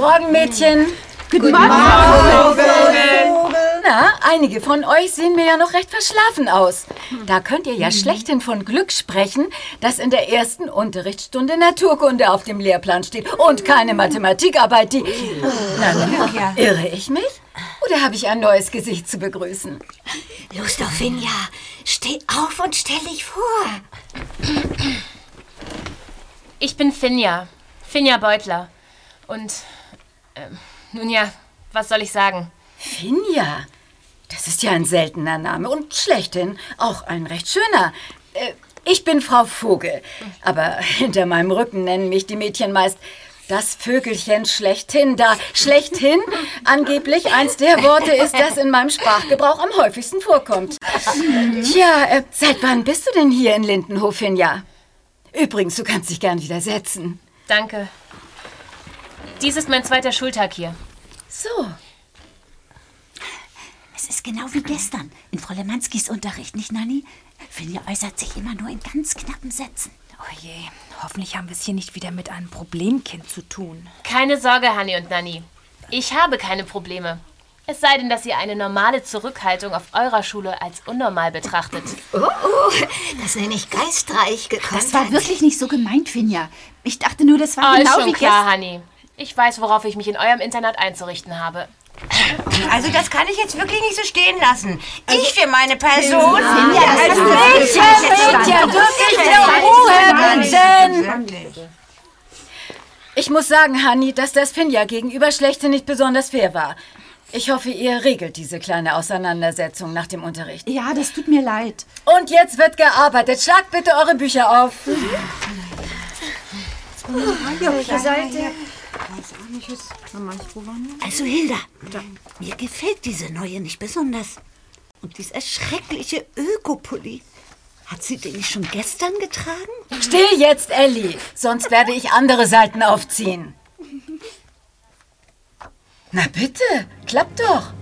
Morgen, Mädchen. Guten Morgen, Vogel. Na, einige von euch sehen mir ja noch recht verschlafen aus. Da könnt ihr ja schlechthin von Glück sprechen, dass in der ersten Unterrichtsstunde Naturkunde auf dem Lehrplan steht und keine Mathematikarbeit, die... Na, na, irre ich mich? Oder habe ich ein neues Gesicht zu begrüßen? Lustofinja, steh auf und stell dich vor. Ich bin Finja. Finja Beutler. Und, ähm, nun ja, was soll ich sagen? Finja? Das ist ja ein seltener Name und schlechthin auch ein recht schöner. Äh, ich bin Frau Vogel, aber hinter meinem Rücken nennen mich die Mädchen meist das Vögelchen schlechthin, da schlechthin angeblich eins der Worte ist, das in meinem Sprachgebrauch am häufigsten vorkommt. Tja, äh, seit wann bist du denn hier in Lindenhof, Finja? Übrigens, du kannst dich gern wieder setzen. Danke. Dies ist mein zweiter Schultag hier. So. Es ist genau wie gestern in Frau Lemanskis Unterricht, nicht, Nanni? Finja äußert sich immer nur in ganz knappen Sätzen. Oh je, hoffentlich haben wir es hier nicht wieder mit einem Problemkind zu tun. Keine Sorge, Hanni und Nanni. Ich habe keine Probleme. Es sei denn, dass ihr eine normale Zurückhaltung auf eurer Schule als unnormal betrachtet. Oh, oh, das nenne ich geistreich Das war wirklich nicht so gemeint, Finja. Ich dachte nur, das war Oh, ist genau schon wie klar, gestern. Hanni. Ich weiß, worauf ich mich in eurem Internat einzurichten habe. Also das kann ich jetzt wirklich nicht so stehen lassen. Ich für meine Person... Ja, als Mädchen, Mädchen, wirklich der Ruhe bitten. Ich muss sagen, Hanni, dass das Finja gegenüber schlechthin nicht besonders fair war. Ich hoffe, ihr regelt diese kleine Auseinandersetzung nach dem Unterricht. Ja, das tut mir leid. Und jetzt wird gearbeitet. Schlagt bitte eure Bücher auf. Also, Hilda, mir gefällt diese neue nicht besonders. Und dieser schreckliche Ökopulli. Hat sie den nicht schon gestern getragen? Still jetzt, Ellie, sonst werde ich andere Seiten aufziehen. Na bitte, klappt doch.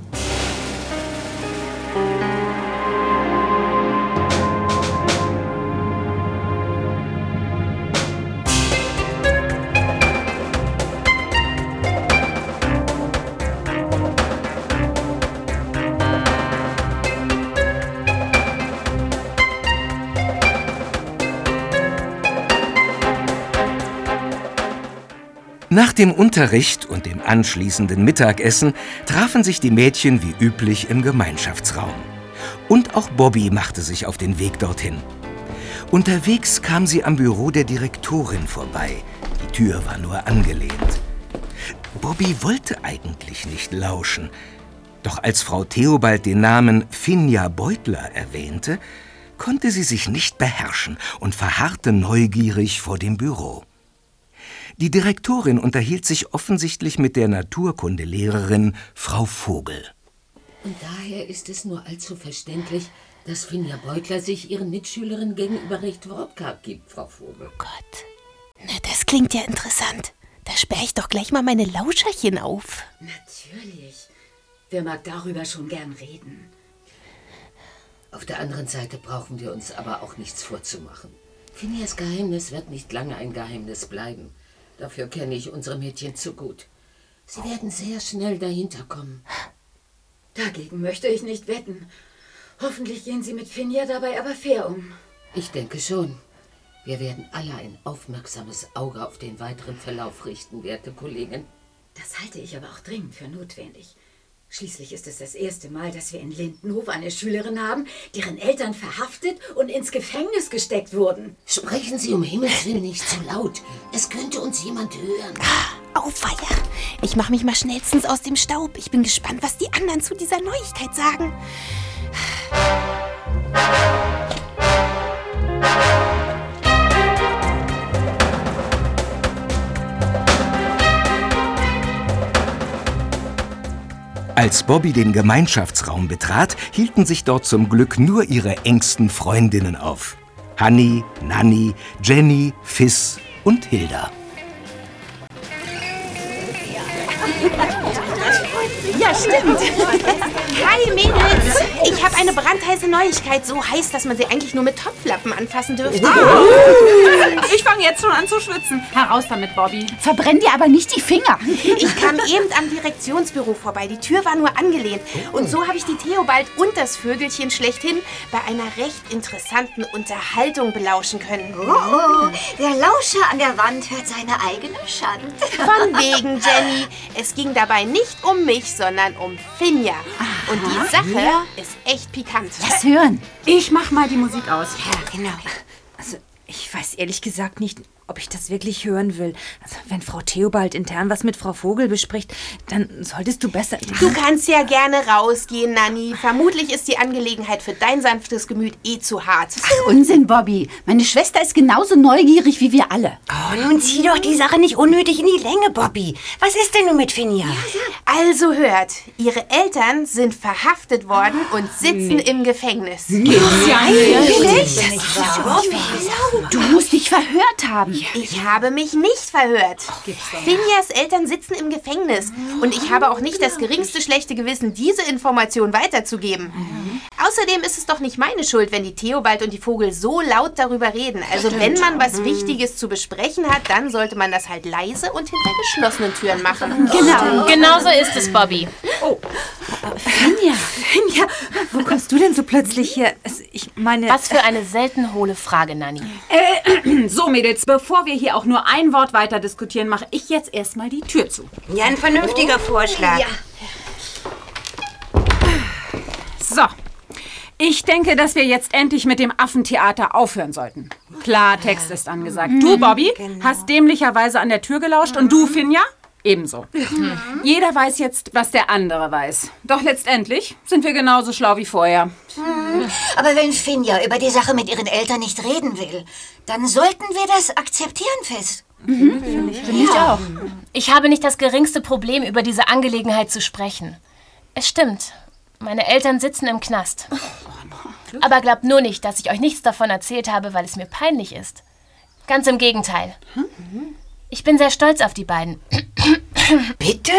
Nach dem Unterricht und dem anschließenden Mittagessen trafen sich die Mädchen wie üblich im Gemeinschaftsraum. Und auch Bobby machte sich auf den Weg dorthin. Unterwegs kam sie am Büro der Direktorin vorbei. Die Tür war nur angelehnt. Bobby wollte eigentlich nicht lauschen. Doch als Frau Theobald den Namen Finja Beutler erwähnte, konnte sie sich nicht beherrschen und verharrte neugierig vor dem Büro. Die Direktorin unterhielt sich offensichtlich mit der Naturkundelehrerin Frau Vogel. Und daher ist es nur allzu verständlich, dass Finja Beutler sich ihren Mitschülerinnen gegenüber recht wortkarg gibt, Frau Vogel. Gott. Na, das klingt ja interessant. Da sperre ich doch gleich mal meine Lauscherchen auf. Natürlich. Wer mag darüber schon gern reden? Auf der anderen Seite brauchen wir uns aber auch nichts vorzumachen. Finjas Geheimnis wird nicht lange ein Geheimnis bleiben. Dafür kenne ich unsere Mädchen zu gut. Sie werden sehr schnell dahinter kommen. Dagegen möchte ich nicht wetten. Hoffentlich gehen Sie mit Finja dabei aber fair um. Ich denke schon. Wir werden alle ein aufmerksames Auge auf den weiteren Verlauf richten, werte Kollegin. Das halte ich aber auch dringend für notwendig. Schließlich ist es das erste Mal, dass wir in Lindenhof eine Schülerin haben, deren Eltern verhaftet und ins Gefängnis gesteckt wurden. Sprechen Sie um Himmels Willen nicht zu laut. Es könnte uns jemand hören. Auffeier. Ich mache mich mal schnellstens aus dem Staub. Ich bin gespannt, was die anderen zu dieser Neuigkeit sagen. Als Bobby den Gemeinschaftsraum betrat, hielten sich dort zum Glück nur ihre engsten Freundinnen auf. Hanni, Nanni, Jenny, Fiss und Hilda. Ja, stimmt. Hi, Mädels. Ich habe eine brandheiße Neuigkeit. So heiß, dass man sie eigentlich nur mit Topflappen anfassen dürfte. Ich fange jetzt schon an zu schwitzen. Heraus damit, Bobby. Verbrenn dir aber nicht die Finger. Ich kam eben am Direktionsbüro vorbei. Die Tür war nur angelehnt. Und so habe ich die Theobald und das Vögelchen schlechthin bei einer recht interessanten Unterhaltung belauschen können. Oh, der Lauscher an der Wand hört seine eigene Schande. Von wegen, Jenny. Es ging dabei nicht um mich, sondern um Finja. Und die Sache ist echt pikant. Lass hören. Ich mach mal die Musik aus. Ja, genau. Also, ich weiß ehrlich gesagt nicht, ob ich das wirklich hören will. Also, wenn Frau Theobald intern was mit Frau Vogel bespricht, dann solltest du besser... Du kannst ja gerne rausgehen, Nanni. Vermutlich ist die Angelegenheit für dein sanftes Gemüt eh zu hart. Unsinn, Bobby. Meine Schwester ist genauso neugierig wie wir alle. Oh, nun zieh doch die Sache nicht unnötig in die Länge, Bobby. Was ist denn nun mit Finja? Also hört, ihre Eltern sind verhaftet worden und sitzen im Gefängnis. Du musst dich verhört haben. Ich habe mich nicht verhört. Finjas Eltern sitzen im Gefängnis und ich habe auch nicht das geringste schlechte Gewissen, diese Information weiterzugeben. Außerdem ist es doch nicht meine Schuld, wenn die Theobald und die Vogel so laut darüber reden. Also wenn man was Wichtiges zu besprechen hat, dann sollte man das halt leise und hinter geschlossenen Türen machen. Genau. Genau so ist es, Bobby. Finja, Finja, wo kommst du denn so plötzlich hier? Es- Ich meine... Was für eine selten hohle Frage, Nanni. So, Mädels, bevor wir hier auch nur ein Wort weiter diskutieren, mache ich jetzt erstmal die Tür zu. Ja, ein vernünftiger Vorschlag. So. Ich denke, dass wir jetzt endlich mit dem Affentheater aufhören sollten. Klartext ist angesagt. Du, Bobby, hast dämlicherweise an der Tür gelauscht und du, Finja, ebenso. Jeder weiß jetzt, was der andere weiß. Doch letztendlich sind wir genauso schlau wie vorher. Aber wenn Finja über die Sache mit ihren Eltern nicht reden will, dann sollten wir das akzeptieren, Fest. Ich habe nicht das geringste Problem, über diese Angelegenheit zu sprechen. Es stimmt. Meine Eltern sitzen im Knast. Aber glaubt nur nicht, dass ich euch nichts davon erzählt habe, weil es mir peinlich ist. Ganz im Gegenteil. Ich bin sehr stolz auf die beiden. Bitte?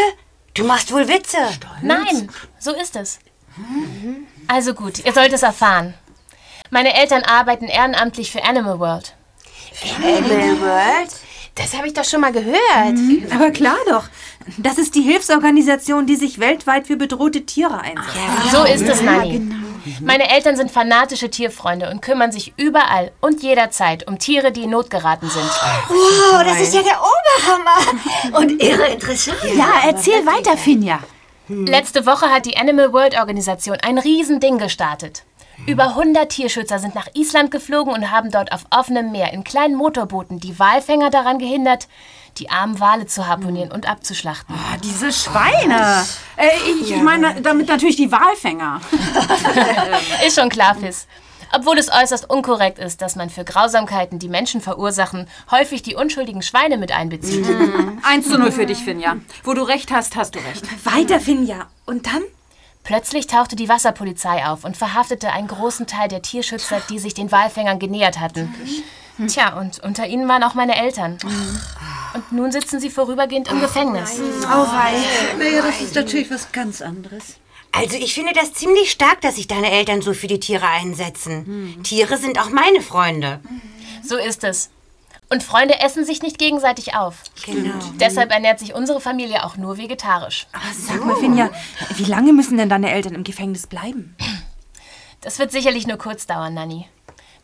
Du machst wohl Witze. Nein, so ist es. Also gut, ihr sollt es erfahren. Meine Eltern arbeiten ehrenamtlich für Animal World. Animal World? Das habe ich doch schon mal gehört. Aber klar doch. Das ist die Hilfsorganisation, die sich weltweit für bedrohte Tiere einsetzt. So ist es, Nanni. Meine Eltern sind fanatische Tierfreunde und kümmern sich überall und jederzeit um Tiere, die in Not geraten sind. Wow, das ist ja der Oberhammer. Und irre interessant. Ja, erzähl weiter, Finja. Letzte Woche hat die Animal World Organisation ein Riesending gestartet. Über 100 Tierschützer sind nach Island geflogen und haben dort auf offenem Meer in kleinen Motorbooten die Walfänger daran gehindert, die armen Wale zu harpunieren und abzuschlachten. Ah, diese Schweine! Äh, ich, ich meine damit natürlich die Walfänger. Ist schon klar, Fiss. Obwohl es äußerst unkorrekt ist, dass man für Grausamkeiten, die Menschen verursachen, häufig die unschuldigen Schweine mit einbezieht. 1 zu 0 für dich, Finja. Wo du recht hast, hast du recht. Weiter, Finja. Und dann? Plötzlich tauchte die Wasserpolizei auf und verhaftete einen großen Teil der Tierschützer, die sich den Walfängern genähert hatten. Tja, und unter ihnen waren auch meine Eltern. Und nun sitzen sie vorübergehend im Gefängnis. Naja, das ist natürlich was ganz anderes. Also ich finde das ziemlich stark, dass sich deine Eltern so für die Tiere einsetzen. Tiere sind auch meine Freunde. So ist es. Und Freunde essen sich nicht gegenseitig auf. Genau. Deshalb ernährt sich unsere Familie auch nur vegetarisch. Sag mal, Finja, wie lange müssen denn deine Eltern im Gefängnis bleiben? Das wird sicherlich nur kurz dauern, Nanni.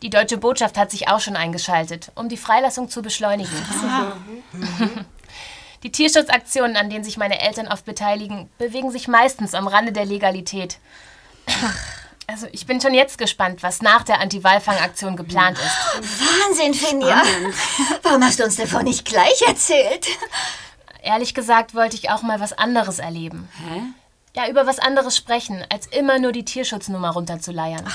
Die deutsche Botschaft hat sich auch schon eingeschaltet, um die Freilassung zu beschleunigen. Die Tierschutzaktionen, an denen sich meine Eltern oft beteiligen, bewegen sich meistens am Rande der Legalität. Also ich bin schon jetzt gespannt, was nach der Anti-Walfang-Aktion geplant ist. Wahnsinn, Finja. Warum hast du uns davon nicht gleich erzählt? Ehrlich gesagt wollte ich auch mal was anderes erleben. Hä? Ja, über was anderes sprechen, als immer nur die Tierschutznummer runterzuleiern.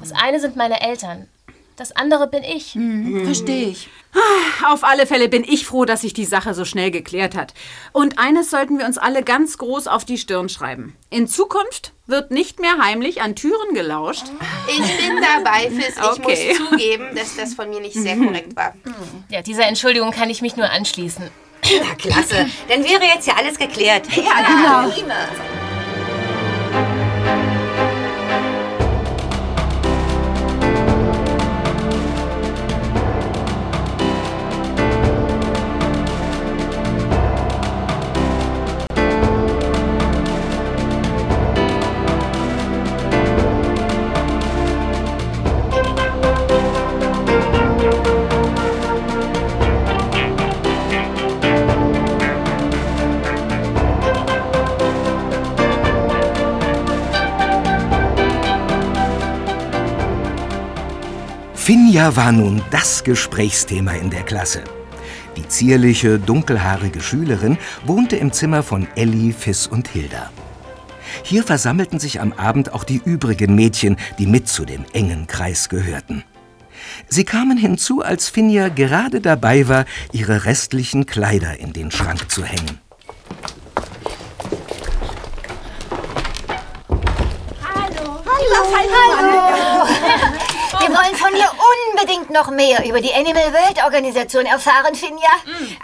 Das eine sind meine Eltern. Das andere bin ich. Verstehe ich. Auf alle Fälle bin ich froh, dass sich die Sache so schnell geklärt hat. Und eines sollten wir uns alle ganz groß auf die Stirn schreiben. In Zukunft wird nicht mehr heimlich an Türen gelauscht. Ich bin dabei, Fis. Ich Okay. muss zugeben, dass das von mir nicht sehr korrekt war. Ja, dieser Entschuldigung kann ich mich nur anschließen. Na, klasse. Dann wäre jetzt ja alles geklärt. Ja, genau. prima. Finja war nun das Gesprächsthema in der Klasse. Die zierliche, dunkelhaarige Schülerin wohnte im Zimmer von Elli, Fiss und Hilda. Hier versammelten sich am Abend auch die übrigen Mädchen, die mit zu dem engen Kreis gehörten. Sie kamen hinzu, als Finja gerade dabei war, ihre restlichen Kleider in den Schrank zu hängen. Wir wollen von dir unbedingt noch mehr über die Animal World Organisation erfahren, Finja.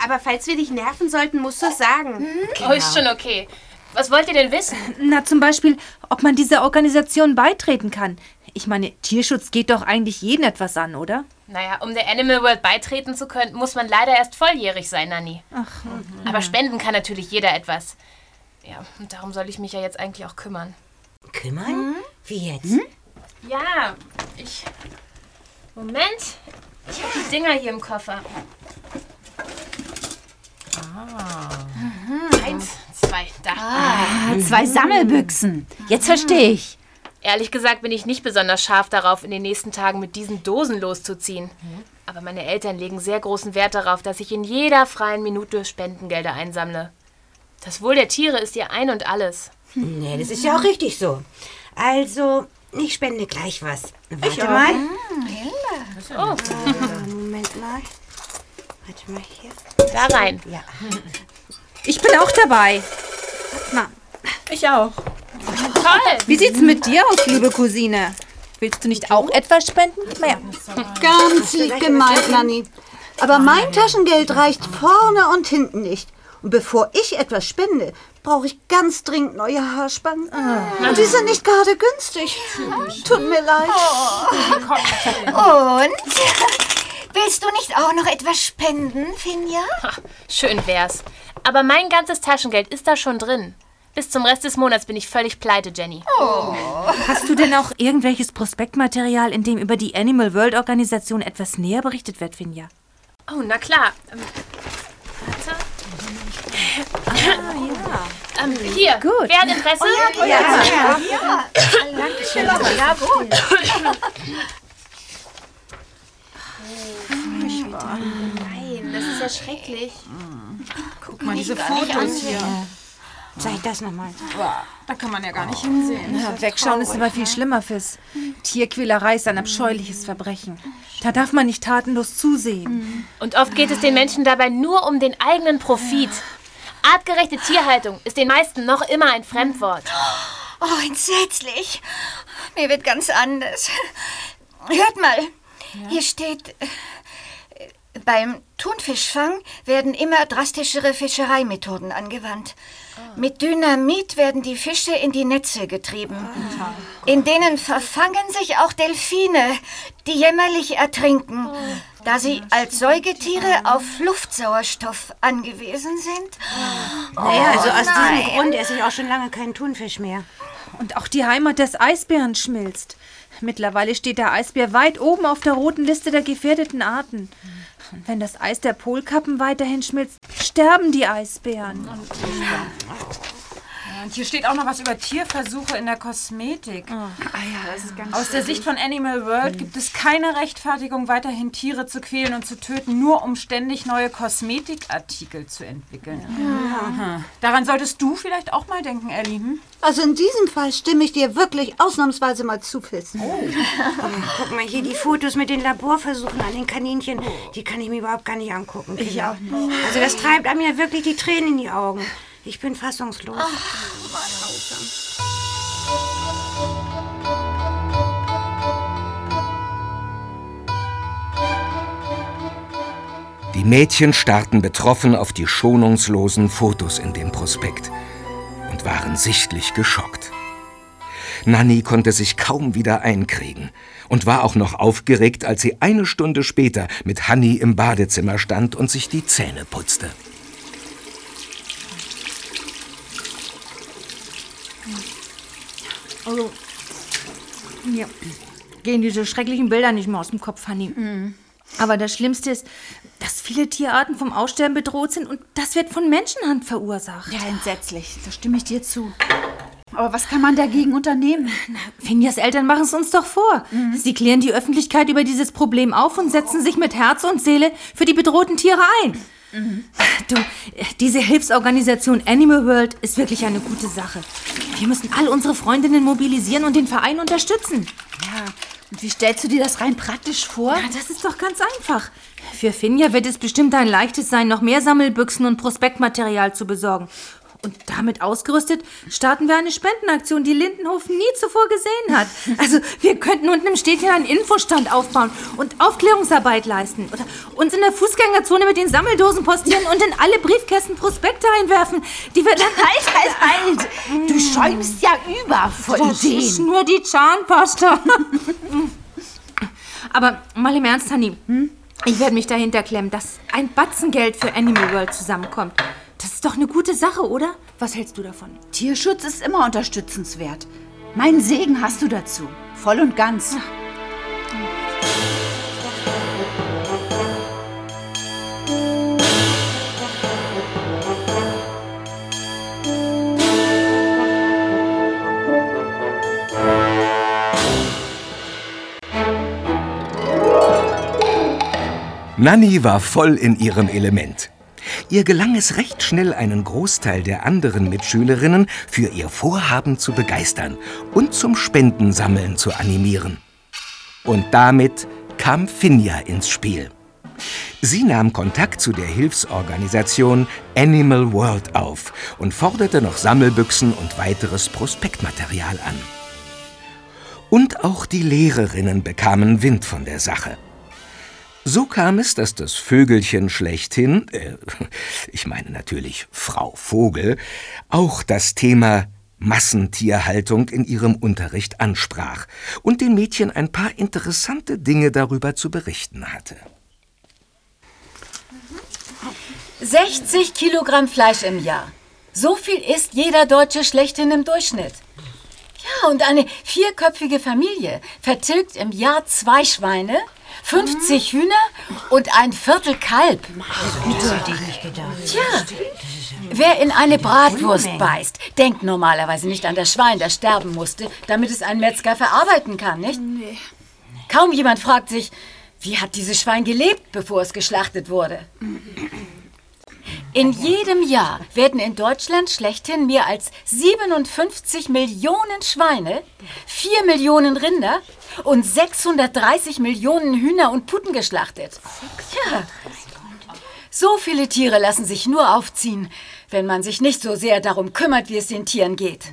Aber falls wir dich nerven sollten, musst du es sagen. Oh, ist schon okay. Was wollt ihr denn wissen? Na, zum Beispiel, ob man dieser Organisation beitreten kann. Ich meine, Tierschutz geht doch eigentlich jeden etwas an, oder? Naja, um der Animal World beitreten zu können, muss man leider erst volljährig sein, Nanni. Ach, Aber spenden kann natürlich jeder etwas. Ja, und darum soll ich mich ja jetzt eigentlich auch kümmern. Kümmern? Wie jetzt? Ja, ich. Moment. Ich habe die Dinger hier im Koffer. Ah. Eins, zwei, da. Ah, zwei Sammelbüchsen. Jetzt verstehe ich. Ehrlich gesagt bin ich nicht besonders scharf darauf, in den nächsten Tagen mit diesen Dosen loszuziehen. Aber meine Eltern legen sehr großen Wert darauf, dass ich in jeder freien Minute Spendengelder einsammle. Das Wohl der Tiere ist ihr Ein und alles. Nee, das ist ja auch richtig so. Also, ich spende gleich was. Warte mal. Oh, Äh, Moment mal. Warte mal hier. da rein. Ja. Ich bin auch dabei. Na, Ich auch. Toll! wie sieht's mit dir aus, liebe Cousine? Willst du nicht auch etwas spenden? Naja, Ganz lieb gemeint, Nanni. Aber mein Taschengeld reicht vorne und hinten nicht. Und bevor ich etwas spende, brauche ich ganz dringend neue Haarspangen. Und die sind nicht gerade günstig. Tut mir leid. Und? Willst du nicht auch noch etwas spenden, Finja? Schön wär's. Aber mein ganzes Taschengeld ist da schon drin. Bis zum Rest des Monats bin ich völlig pleite, Jenny. hast du denn auch irgendwelches Prospektmaterial, in dem über die Animal World Organisation etwas näher berichtet wird, Finja? Oh, na klar. Ähm, warte. Ähm, hier. Gut. Wer hat Interesse? Ja, gut. Nein, das ist ja schrecklich. Guck mal, diese Fotos hier. Zeig das nochmal. Da kann man ja gar nicht hinsehen. Ja, wegschauen ist aber viel schlimmer, Fiss. Tierquälerei ist ein abscheuliches Verbrechen. Da darf man nicht tatenlos zusehen. Und oft geht es den Menschen dabei nur um den eigenen Profit. Artgerechte Tierhaltung ist den meisten noch immer ein Fremdwort. Oh, entsetzlich. Mir wird ganz anders. Hört mal. Hier steht, äh, beim Thunfischfang werden immer drastischere Fischereimethoden angewandt. Mit Dynamit werden die Fische in die Netze getrieben. In denen verfangen sich auch Delfine, die jämmerlich ertrinken, da sie als Säugetiere auf Luftsauerstoff angewiesen sind. Naja, also aus nein. diesem Grund esse ich auch schon lange keinen Thunfisch mehr. Und auch die Heimat des Eisbären schmilzt. Mittlerweile steht der Eisbär weit oben auf der roten Liste der gefährdeten Arten. Und wenn das Eis der Polkappen weiterhin schmilzt, sterben die Eisbären. Und hier steht auch noch was über Tierversuche in der Kosmetik. Ah ja, das ist ganz Aus der Sicht von Animal World gibt es keine Rechtfertigung, weiterhin Tiere zu quälen und zu töten, nur um ständig neue Kosmetikartikel zu entwickeln. Aha. Daran solltest du vielleicht auch mal denken, Ellie. Hm? Also in diesem Fall stimme ich dir wirklich ausnahmsweise mal zu, Fiss. Oh. Guck mal hier, die Fotos mit den Laborversuchen an den Kaninchen, die kann ich mir überhaupt gar nicht angucken. Ich auch nicht. Also das treibt einem ja wirklich die Tränen in die Augen. Ich bin fassungslos. Die Mädchen starrten betroffen auf die schonungslosen Fotos in dem Prospekt und waren sichtlich geschockt. Nanny konnte sich kaum wieder einkriegen und war auch noch aufgeregt, als sie eine Stunde später mit Hanni im Badezimmer stand und sich die Zähne putzte. Also, mir gehen diese schrecklichen Bilder nicht mehr aus dem Kopf, Hanni. Aber das Schlimmste ist, dass viele Tierarten vom Aussterben bedroht sind und das wird von Menschenhand verursacht. Ja, entsetzlich. Da stimme ich dir zu. Aber was kann man dagegen unternehmen? Finjas Eltern machen es uns doch vor. Sie klären die Öffentlichkeit über dieses Problem auf und setzen sich mit Herz und Seele für die bedrohten Tiere ein. Du, diese Hilfsorganisation Animal World ist wirklich eine gute Sache. Wir müssen all unsere Freundinnen mobilisieren und den Verein unterstützen. Ja, und wie stellst du dir das rein praktisch vor? Ja, das ist doch ganz einfach. Für Finja wird es bestimmt ein leichtes sein, noch mehr Sammelbüchsen und Prospektmaterial zu besorgen. Und damit ausgerüstet starten wir eine Spendenaktion, die Lindenhof nie zuvor gesehen hat. Also wir könnten unten im Städtchen einen Infostand aufbauen und Aufklärungsarbeit leisten. Oder uns in der Fußgängerzone mit den Sammeldosen postieren und in alle Briefkästen Prospekte einwerfen, die wir dann... Halt, halt, halt! Du schäumst ja über vor Das Ideen. ist nur die Zahnpasta. Aber mal im Ernst, Hanni. Ich werde mich dahinter klemmen, dass ein Batzen Geld für Animal World zusammenkommt. Das ist doch eine gute Sache, oder? Was hältst du davon? Tierschutz ist immer unterstützenswert. Meinen Segen hast du dazu. Voll und ganz. Nanny war voll in ihrem Element. Ihr gelang es recht schnell, einen Großteil der anderen Mitschülerinnen für ihr Vorhaben zu begeistern und zum Spendensammeln zu animieren. Und damit kam Finja ins Spiel. Sie nahm Kontakt zu der Hilfsorganisation Animal World auf und forderte noch Sammelbüchsen und weiteres Prospektmaterial an. Und auch die Lehrerinnen bekamen Wind von der Sache. So kam es, dass das Vögelchen schlechthin, äh, ich meine natürlich Frau Vogel, auch das Thema Massentierhaltung in ihrem Unterricht ansprach und den Mädchen ein paar interessante Dinge darüber zu berichten hatte. 60 Kilogramm Fleisch im Jahr. So viel isst jeder Deutsche schlechthin im Durchschnitt. Ja, und eine vierköpfige Familie vertilgt im Jahr zwei Schweine, 50 Hühner und ein Viertel Kalb. Das hätte ich nicht gedacht. Tja, wer in eine Bratwurst beißt, denkt normalerweise nicht an das Schwein, das sterben musste, damit es ein Metzger verarbeiten kann, nicht? Kaum jemand fragt sich, wie hat dieses Schwein gelebt, bevor es geschlachtet wurde? In jedem Jahr werden in Deutschland schlechthin mehr als 57 Millionen Schweine, 4 Millionen Rinder und 630 Millionen Hühner und Puten geschlachtet. Ja. So viele Tiere lassen sich nur aufziehen, wenn man sich nicht so sehr darum kümmert, wie es den Tieren geht.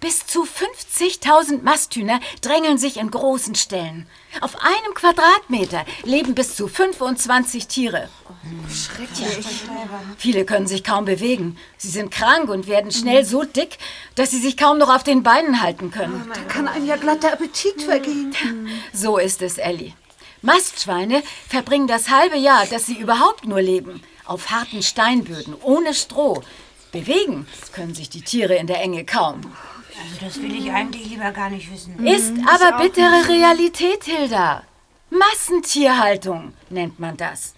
Bis zu 50.000 Masthühner drängeln sich in großen Ställen. Auf einem Quadratmeter leben bis zu 25 Tiere. Schrecklich. Viele können sich kaum bewegen. Sie sind krank und werden schnell so dick, dass sie sich kaum noch auf den Beinen halten können. Da kann einem ja glatt der Appetit vergehen. So ist es, Ellie. Mastschweine verbringen das halbe Jahr, das sie überhaupt nur leben, auf harten Steinböden, ohne Stroh. Bewegen können sich die Tiere in der Enge kaum. Also das will ich eigentlich lieber gar nicht wissen. Ist aber bittere Realität, Hilda. Massentierhaltung nennt man das.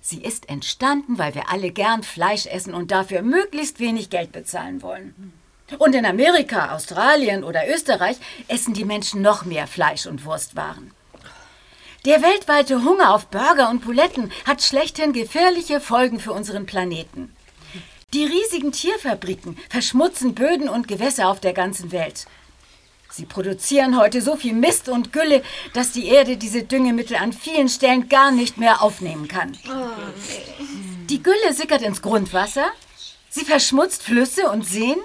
Sie ist entstanden, weil wir alle gern Fleisch essen und dafür möglichst wenig Geld bezahlen wollen. Und in Amerika, Australien oder Österreich essen die Menschen noch mehr Fleisch und Wurstwaren. Der weltweite Hunger auf Burger und Pouletten hat schlechthin gefährliche Folgen für unseren Planeten. Die riesigen Tierfabriken verschmutzen Böden und Gewässer auf der ganzen Welt. Sie produzieren heute so viel Mist und Gülle, dass die Erde diese Düngemittel an vielen Stellen gar nicht mehr aufnehmen kann. Die Gülle sickert ins Grundwasser, sie verschmutzt Flüsse und Seen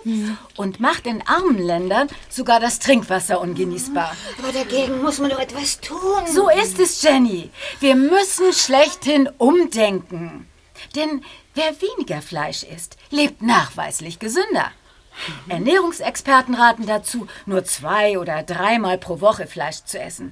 und macht in armen Ländern sogar das Trinkwasser ungenießbar. Aber dagegen muss man doch etwas tun. So ist es, Jenny. Wir müssen schlechthin umdenken. Denn wer weniger Fleisch isst, lebt nachweislich gesünder. Ernährungsexperten raten dazu, nur zwei oder dreimal pro Woche Fleisch zu essen.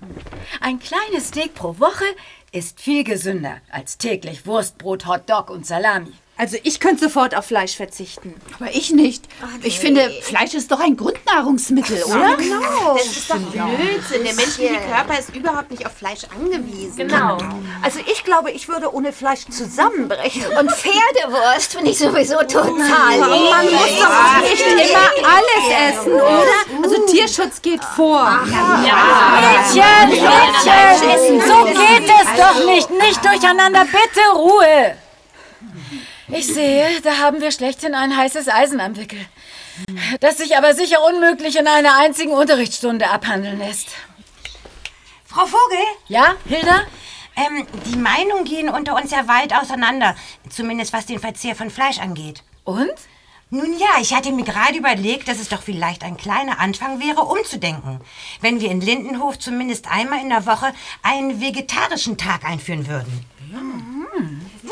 Ein kleines Steak pro Woche ist viel gesünder als täglich Wurstbrot, Hotdog und Salami. Also ich könnte sofort auf Fleisch verzichten. Aber ich nicht. Ich finde, Fleisch ist doch ein Grundnahrungsmittel, oder? Genau. Das ist doch Blödsinn. Der menschliche Körper ist überhaupt nicht auf Fleisch angewiesen. Genau. Also ich glaube, ich würde ohne Fleisch zusammenbrechen. Und Pferdewurst finde ich sowieso total Man muss doch nicht immer alles essen, oder? Also Tierschutz geht vor. Mädchen, Mädchen, so geht es doch nicht. Nicht durcheinander, bitte Ruhe. Ich sehe, da haben wir schlechthin ein heißes Eisen am Wickel. Das sich aber sicher unmöglich in einer einzigen Unterrichtsstunde abhandeln lässt. Frau Vogel? Ja, Hilda? Ähm, die Meinungen gehen unter uns ja weit auseinander. Zumindest was den Verzehr von Fleisch angeht. Und? Nun ja, ich hatte mir gerade überlegt, dass es doch vielleicht ein kleiner Anfang wäre, umzudenken. Wenn wir in Lindenhof zumindest einmal in der Woche einen vegetarischen Tag einführen würden.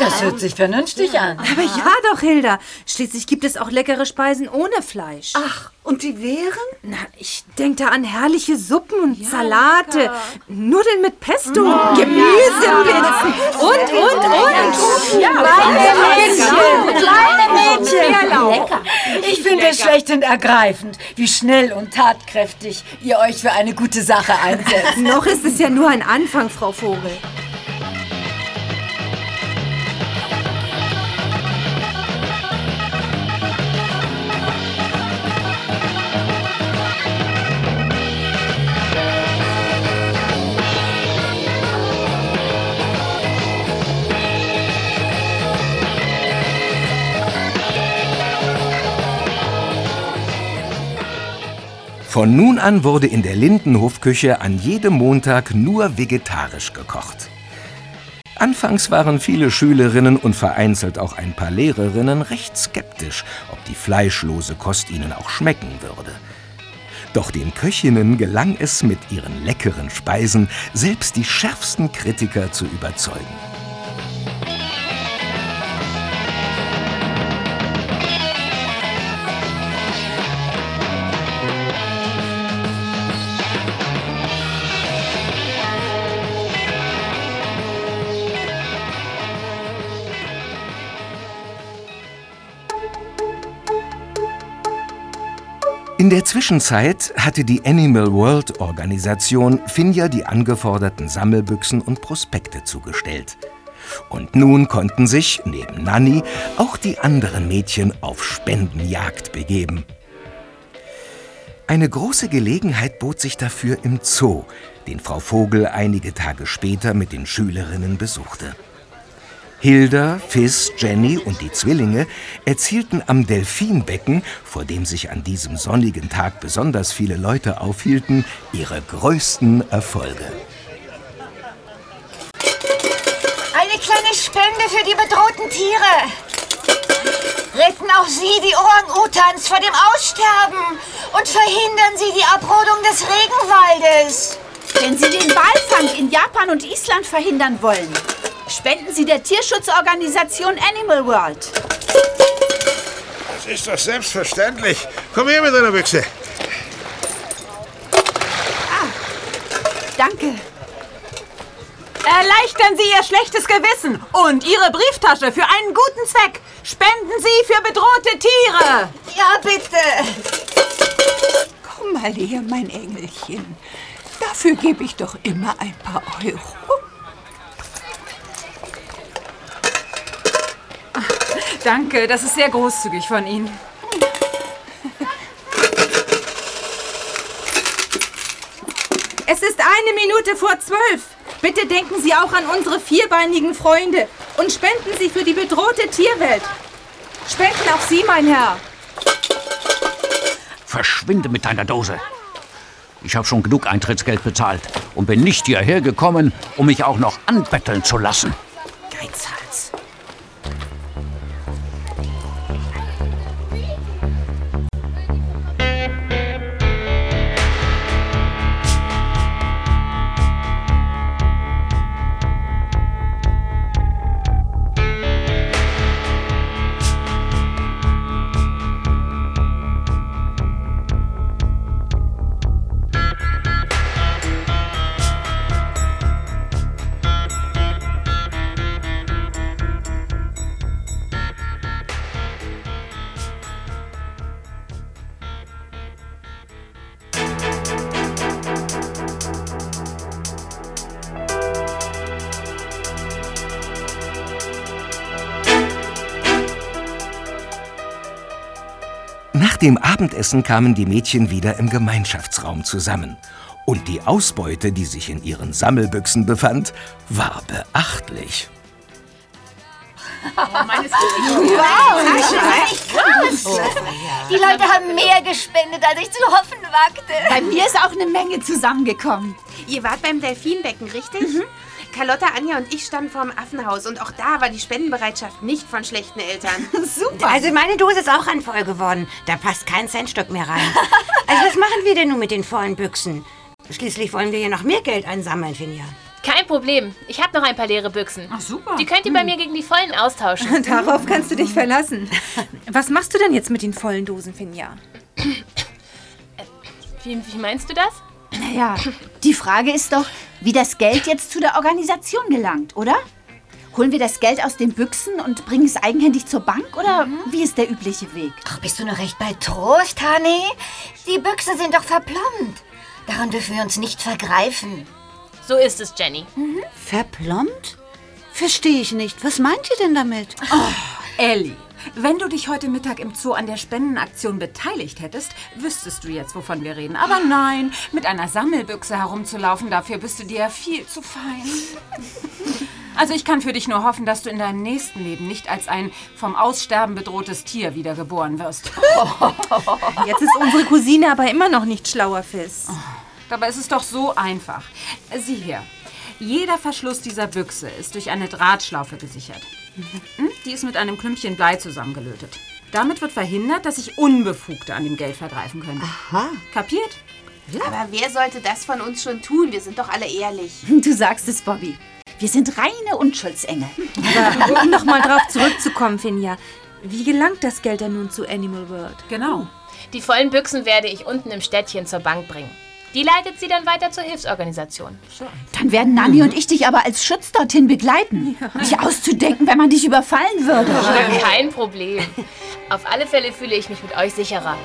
Das hört sich vernünftig an. Aber ja. doch, Hilda. Schließlich gibt es auch leckere Speisen ohne Fleisch. Ach, und die wären? Na, ich denke da an herrliche Suppen und Salate, Nudeln mit Pesto, Gemüsepizzen und, und, und. Kleine Mädchen, kleine Mädchen. Ich finde es schlechthin ergreifend, wie schnell und tatkräftig ihr euch für eine gute Sache einsetzt. Noch ist es ja nur ein Anfang, Frau Vogel. Von nun an wurde in der Lindenhofküche an jedem Montag nur vegetarisch gekocht. Anfangs waren viele Schülerinnen und vereinzelt auch ein paar Lehrerinnen recht skeptisch, ob die fleischlose Kost ihnen auch schmecken würde. Doch den Köchinnen gelang es mit ihren leckeren Speisen, selbst die schärfsten Kritiker zu überzeugen. In der Zwischenzeit hatte die Animal World Organisation Finja die angeforderten Sammelbüchsen und Prospekte zugestellt. Und nun konnten sich, neben Nanny, auch die anderen Mädchen auf Spendenjagd begeben. Eine große Gelegenheit bot sich dafür im Zoo, den Frau Vogel einige Tage später mit den Schülerinnen besuchte. Hilda, Fizz, Jenny und die Zwillinge erzielten am Delfinbecken, vor dem sich an diesem sonnigen Tag besonders viele Leute aufhielten, ihre größten Erfolge. Eine kleine Spende für die bedrohten Tiere. Retten auch Sie die Orang-Utans vor dem Aussterben und verhindern Sie die Abrodung des Regenwaldes. Wenn Sie den Walfang in Japan und Island verhindern wollen, spenden Sie der Tierschutzorganisation Animal World. Das ist doch selbstverständlich. Komm her mit deiner Büchse. Danke. Erleichtern Sie Ihr schlechtes Gewissen und Ihre Brieftasche für einen guten Zweck. Spenden Sie für bedrohte Tiere. Ja, bitte. Komm mal her, mein Engelchen. Dafür gebe ich doch immer ein paar Euro. Danke, das ist sehr großzügig von Ihnen. Es ist eine Minute vor zwölf. Bitte denken Sie auch an unsere vierbeinigen Freunde und spenden Sie für die bedrohte Tierwelt. Spenden auch Sie, mein Herr. Verschwinde mit deiner Dose. Ich habe schon genug Eintrittsgeld bezahlt und bin nicht hierher gekommen, um mich auch noch anbetteln zu lassen. Geizhals. Abendessen kamen die Mädchen wieder im Gemeinschaftsraum zusammen. Und die Ausbeute, die sich in ihren Sammelbüchsen befand, war beachtlich. Die Leute haben mehr gespendet, als ich zu hoffen wagte. Bei mir ist auch eine Menge zusammengekommen. Ihr wart beim Delfinbecken, richtig? Carlotta, Anja und ich standen vorm Affenhaus und auch da war die Spendenbereitschaft nicht von schlechten Eltern. Super. Also meine Dose ist auch randvoll geworden. Da passt kein Centstück mehr rein. Also was machen wir denn nun mit den vollen Büchsen? Schließlich wollen wir ja noch mehr Geld einsammeln, Finja. Kein Problem. Ich habe noch ein paar leere Büchsen. Ach, super. Die könnt ihr bei mir gegen die vollen austauschen. Darauf kannst du dich verlassen. Was machst du denn jetzt mit den vollen Dosen, Finja? Wie, wie meinst du das? Naja, die Frage ist doch, wie das Geld jetzt zu der Organisation gelangt, oder? Holen wir das Geld aus den Büchsen und bringen es eigenhändig zur Bank oder wie ist der übliche Weg? Ach, bist du noch recht bei Trost, Honey? Die Büchsen sind doch verplombt. Daran dürfen wir uns nicht vergreifen. So ist es, Jenny. Verplombt? Verstehe ich nicht. Was meint ihr denn damit? Ellie, wenn du dich heute Mittag im Zoo an der Spendenaktion beteiligt hättest, wüsstest du jetzt, wovon wir reden. Aber nein, mit einer Sammelbüchse herumzulaufen, dafür bist du dir ja viel zu fein. Also ich kann für dich nur hoffen, dass du in deinem nächsten Leben nicht als ein vom Aussterben bedrohtes Tier wiedergeboren wirst. Jetzt ist unsere Cousine aber immer noch nicht schlauer, Fiss. Dabei ist es doch so einfach. Sieh her. Jeder Verschluss dieser Büchse ist durch eine Drahtschlaufe gesichert. Die ist mit einem Klümpchen Blei zusammengelötet. Damit wird verhindert, dass sich Unbefugte an dem Geld vergreifen können. Aha. Kapiert? Aber wer sollte das von uns schon tun? Wir sind doch alle ehrlich. Du sagst es, Bobby. Wir sind reine Unschuldsengel. Aber um nochmal drauf zurückzukommen, Finja. Wie gelangt das Geld denn nun zu Animal World? Genau. Die vollen Büchsen werde ich unten im Städtchen zur Bank bringen. Die leitet sie dann weiter zur Hilfsorganisation. Dann werden Nanni und ich dich aber als Schutz dorthin begleiten. Nicht auszudenken, wenn man dich überfallen würde. Kein Problem. Auf alle Fälle fühle ich mich mit euch sicherer.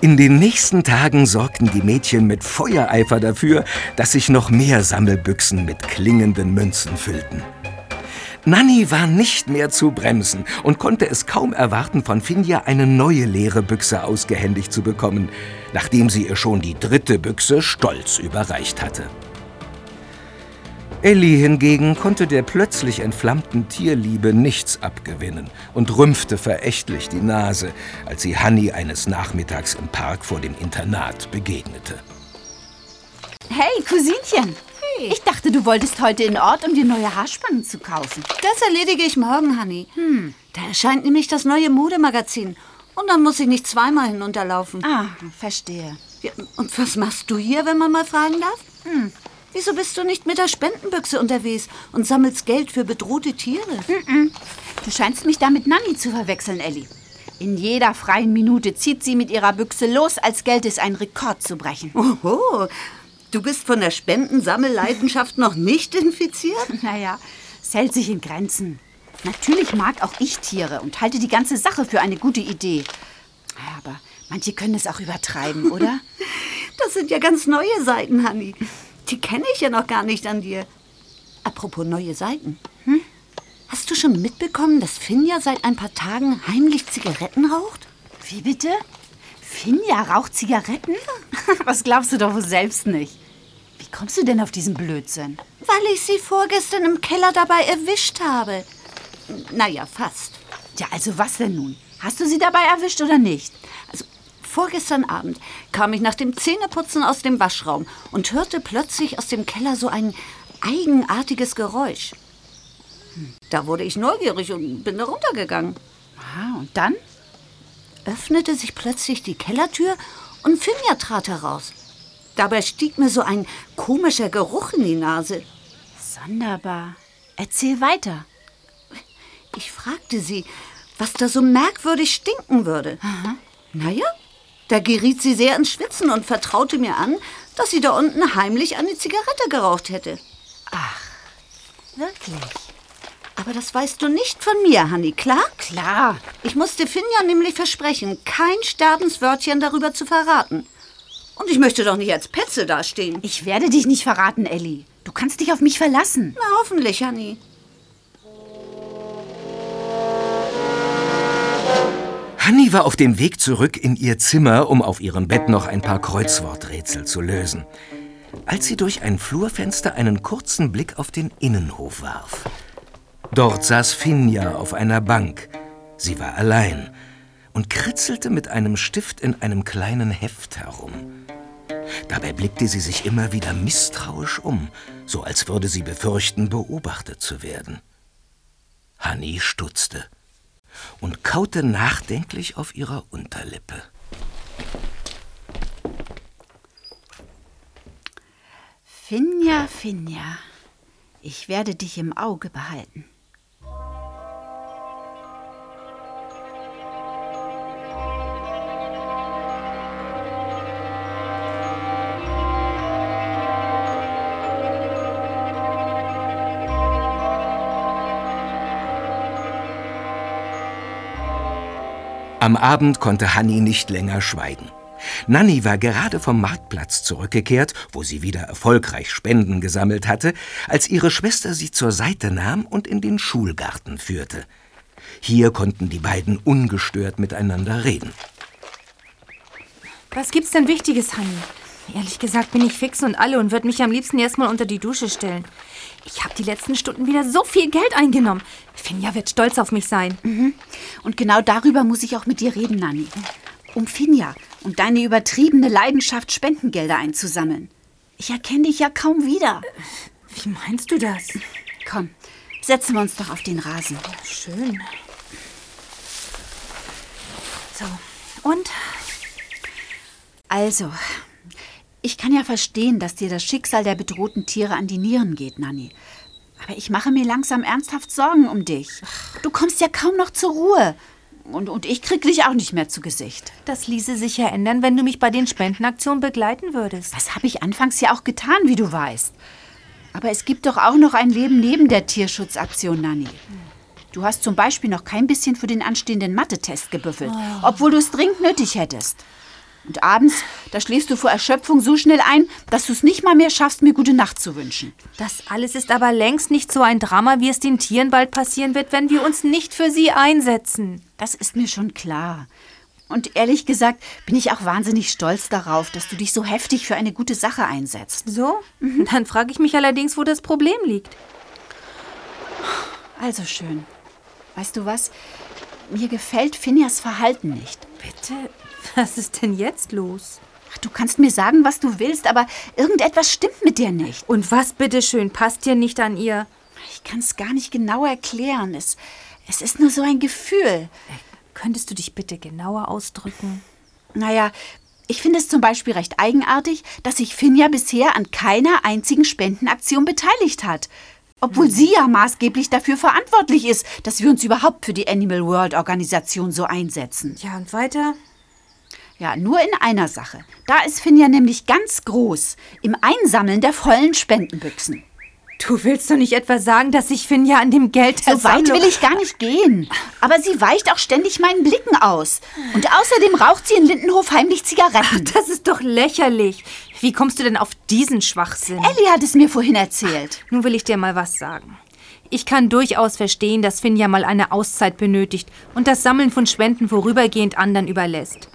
In den nächsten Tagen sorgten die Mädchen mit Feuereifer dafür, dass sich noch mehr Sammelbüchsen mit klingenden Münzen füllten. Nanny war nicht mehr zu bremsen und konnte es kaum erwarten, von Finja eine neue leere Büchse ausgehändigt zu bekommen, nachdem sie ihr schon die dritte Büchse stolz überreicht hatte. Ellie hingegen konnte der plötzlich entflammten Tierliebe nichts abgewinnen und rümpfte verächtlich die Nase, als sie Hanni eines Nachmittags im Park vor dem Internat begegnete. Hey, Cousinchen. Ich dachte, du wolltest heute in Ort, um dir neue Haarspangen zu kaufen. Das erledige ich morgen, Honey. Hm. Da erscheint nämlich das neue Modemagazin. Und dann muss ich nicht zweimal hinunterlaufen. Ah, verstehe. Ja, und was machst du hier, wenn man mal fragen darf? Hm. Wieso bist du nicht mit der Spendenbüchse unterwegs und sammelst Geld für bedrohte Tiere? Mm-mm. Du scheinst mich da mit Nanny zu verwechseln, Ellie. In jeder freien Minute zieht sie mit ihrer Büchse los, als gelte es einen Rekord zu brechen. Oho, du bist von der Spendensammelleidenschaft noch nicht infiziert? Naja, es hält sich in Grenzen. Natürlich mag auch ich Tiere und halte die ganze Sache für eine gute Idee. Aber manche können es auch übertreiben, oder? Das sind ja ganz neue Seiten, Hanni. Die kenne ich ja noch gar nicht an dir. Apropos neue Seiten. Hm? Hast du schon mitbekommen, dass Finja seit ein paar Tagen heimlich Zigaretten raucht? Wie bitte? Finja raucht Zigaretten? Was glaubst du doch wohl selbst nicht? Wie kommst du denn auf diesen Blödsinn? Weil ich sie vorgestern im Keller dabei erwischt habe. Naja, fast. Ja, also was denn nun? Hast du sie dabei erwischt oder nicht? Vorgestern Abend kam ich nach dem Zähneputzen aus dem Waschraum und hörte plötzlich aus dem Keller so ein eigenartiges Geräusch. Da wurde ich neugierig und bin da runtergegangen. Ah, und dann? Öffnete sich plötzlich die Kellertür und Finja trat heraus. Dabei stieg mir so ein komischer Geruch in die Nase. Sonderbar. Erzähl weiter. Ich fragte sie, was da so merkwürdig stinken würde. Aha. Naja, da geriet sie sehr ins Schwitzen und vertraute mir an, dass sie da unten heimlich eine Zigarette geraucht hätte. Ach, wirklich? Aber das weißt du nicht von mir, Hanni, klar? Klar. Ich musste Finja nämlich versprechen, kein Sterbenswörtchen darüber zu verraten. Und ich möchte doch nicht als Petze dastehen. Ich werde dich nicht verraten, Elli. Du kannst dich auf mich verlassen. Na, hoffentlich, Hanni. Hanni war auf dem Weg zurück in ihr Zimmer, um auf ihrem Bett noch ein paar Kreuzworträtsel zu lösen. Als sie durch ein Flurfenster einen kurzen Blick auf den Innenhof warf. Dort saß Finja auf einer Bank. Sie war allein und kritzelte mit einem Stift in einem kleinen Heft herum. Dabei blickte sie sich immer wieder misstrauisch um, so als würde sie befürchten, beobachtet zu werden. Hanni stutzte und kaute nachdenklich auf ihrer Unterlippe. Finja, Finja, ich werde dich im Auge behalten. Am Abend konnte Hanni nicht länger schweigen. Nanni war gerade vom Marktplatz zurückgekehrt, wo sie wieder erfolgreich Spenden gesammelt hatte, als ihre Schwester sie zur Seite nahm und in den Schulgarten führte. Hier konnten die beiden ungestört miteinander reden. Was gibt's denn Wichtiges, Hanni? Ehrlich gesagt bin ich fix und alle und würde mich am liebsten erstmal unter die Dusche stellen. Ich habe die letzten Stunden wieder so viel Geld eingenommen. Finja wird stolz auf mich sein. Mhm. Und genau darüber muss ich auch mit dir reden, Nanni. Um Finja und deine übertriebene Leidenschaft, Spendengelder einzusammeln. Ich erkenne dich ja kaum wieder. Wie meinst du das? Komm, setzen wir uns doch auf den Rasen. Schön. So, und? Also, ich kann ja verstehen, dass dir das Schicksal der bedrohten Tiere an die Nieren geht, Nanni. Aber ich mache mir langsam ernsthaft Sorgen um dich. Du kommst ja kaum noch zur Ruhe. Und, und ich krieg dich auch nicht mehr zu Gesicht. Das ließe sich ja ändern, wenn du mich bei den Spendenaktionen begleiten würdest. Das habe ich anfangs ja auch getan, wie du weißt. Aber es gibt doch auch noch ein Leben neben der Tierschutzaktion, Nanni. Du hast zum Beispiel noch kein bisschen für den anstehenden Mathe-Test gebüffelt, Oh. obwohl du es dringend nötig hättest. Und abends, da schläfst du vor Erschöpfung so schnell ein, dass du es nicht mal mehr schaffst, mir gute Nacht zu wünschen. Das alles ist aber längst nicht so ein Drama, wie es den Tieren bald passieren wird, wenn wir uns nicht für sie einsetzen. Das ist mir schon klar. Und ehrlich gesagt bin ich auch wahnsinnig stolz darauf, dass du dich so heftig für eine gute Sache einsetzt. So? Dann frage ich mich allerdings, wo das Problem liegt. Also schön. Weißt du was? Mir gefällt Phineas Verhalten nicht. Bitte? Was ist denn jetzt los? Ach, du kannst mir sagen, was du willst, aber irgendetwas stimmt mit dir nicht. Und was bitteschön passt dir nicht an ihr? Ich kann es gar nicht genau erklären. Es, es ist nur so ein Gefühl. Könntest du dich bitte genauer ausdrücken? Naja, ich finde es zum Beispiel recht eigenartig, dass sich Finja bisher an keiner einzigen Spendenaktion beteiligt hat. Obwohl sie ja maßgeblich dafür verantwortlich ist, dass wir uns überhaupt für die Animal World Organisation so einsetzen. Ja, und weiter? Ja, nur in einer Sache. Da ist Finja nämlich ganz groß. Im Einsammeln der vollen Spendenbüchsen. Du willst doch nicht etwa sagen, dass ich Finja an dem Geld So weit will ich gar nicht gehen. Aber sie weicht auch ständig meinen Blicken aus. Und außerdem raucht sie in Lindenhof heimlich Zigaretten. Das ist doch lächerlich. Wie kommst du denn auf diesen Schwachsinn? Ellie hat es mir vorhin erzählt. Nun will ich dir mal was sagen. Ich kann durchaus verstehen, dass Finja mal eine Auszeit benötigt und das Sammeln von Spenden vorübergehend anderen überlässt.